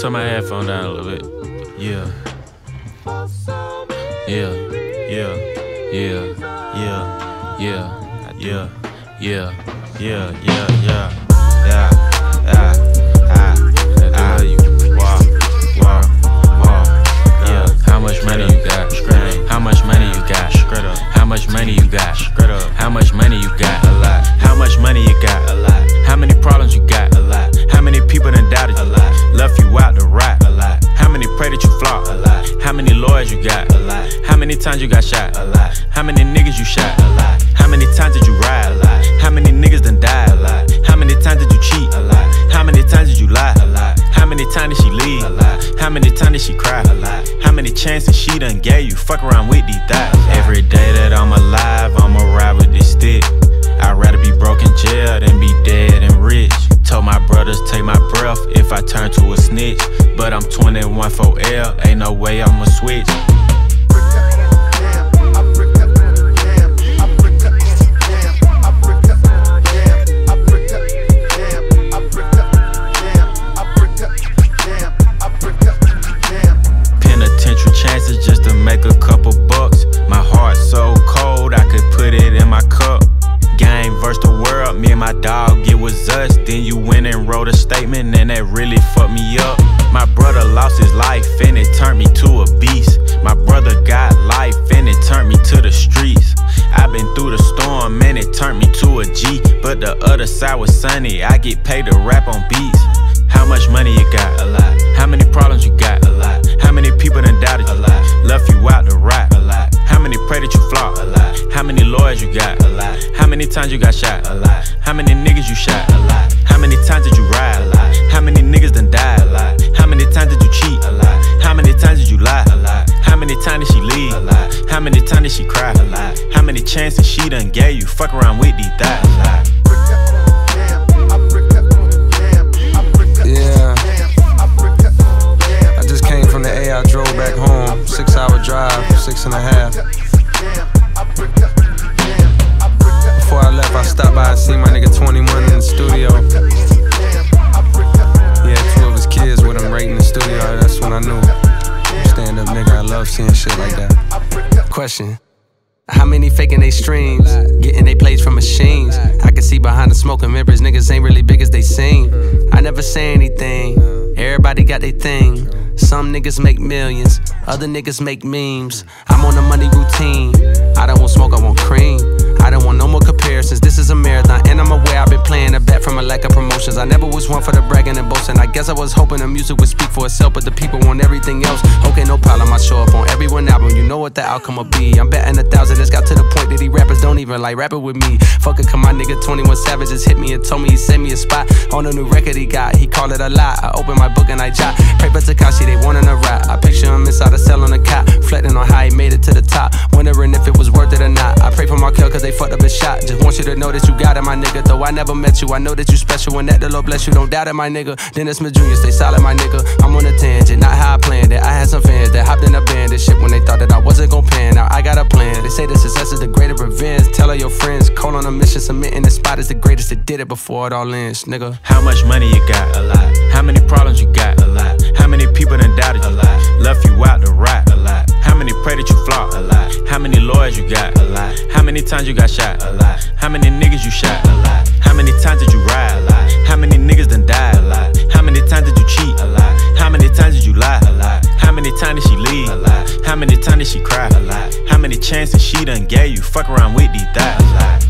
turn my headphone down a little bit. Yeah. Yeah. Yeah. Yeah. Yeah. Yeah. Yeah. Yeah. Yeah. Yeah. Yeah. Yeah. How many times you got shot? A lot. How many niggas you shot? A lot. How many times did you ride? A lot. How many niggas done died? A lot. How many times did you cheat? A lot. How many times did you lie? A lot. How many times did she leave? A lot. How many times did she cry? A lot. How many chances she done gave you? Fuck around with these thighs. Every day that I'm alive, I'ma ride with this stick. I'd rather be broke in jail than be dead and rich. Told my brothers take my breath if I turn to a snitch. But I'm 21 for L, ain't no way I'ma switch. And that really fucked me up. My brother lost his life, and it turned me to a beast. My brother got life, and it turned me to the streets. I've been through the storm, and it turned me to a G. But the other side was sunny, I get paid to rap on beats. How much money you got? A lot. How many problems you got? A lot. How many people done doubted you? A lot. Left you out to rot? A lot. How many pray that you flop? A lot. How many lawyers you got? A lot. How many times you got shot? A lot. How many niggas you shot? A lot. How many times did you ride? A lot. How many niggas done died? A lot. How many times did you cheat? A lot. How many times did you lie? A lot. How many times did she leave? A lot. How many times did she cry? A lot. How many chances she done gave you? Fuck around with these thighs. A lot. Love seeing shit like that. Question. How many faking they streams? Getting they plays from machines. I can see behind the smoke and mirrors, niggas ain't really big as they seem. I never say anything. Everybody got their thing. Some niggas make millions, other niggas make memes. I'm on a money routine. I don't want smoke, I want cream. I don't want no more comparisons. This is a marathon, and I'm aware I've been playing a bet from a lack of promotions. I never was one for the bragging and boasting. I guess I was hoping the music would speak for itself, but the people want everything else. Okay, no problem. I show up on every one album. You know what the outcome will be. I'm betting a thousand. It's got to the point that these rappers don't even like rapping with me. Fuck it, come my nigga 21 Savage just hit me and told me he sent me a spot on a new record he got. He called it a lie. I open my book and I jot. Pray for Tekashi, they wanting a rap. I I never met you, I know that you special and that the Lord bless you. Don't doubt it, my nigga. Dennis Smith Jr., stay solid, my nigga. I'm on a tangent, not how I planned it. I had some fans that hopped in a band this shit when they thought that I wasn't gon' pan. Now I got a plan. They say the success is the greatest revenge. Tell all your friends, call on a mission, submitting the spot is the greatest that did it before it all ends, nigga. How much money you got? A lot. How many times you got shot? A lot. How many niggas you shot? A lot. How many times did you ride? A lot. How many niggas done died? A lot. How many times did you cheat? A lot. How many times did you lie? A lot. How many times did she leave? A lot. How many times did she cry? A lot. How many chances she done gave you? Fuck around with these thighs? A lot.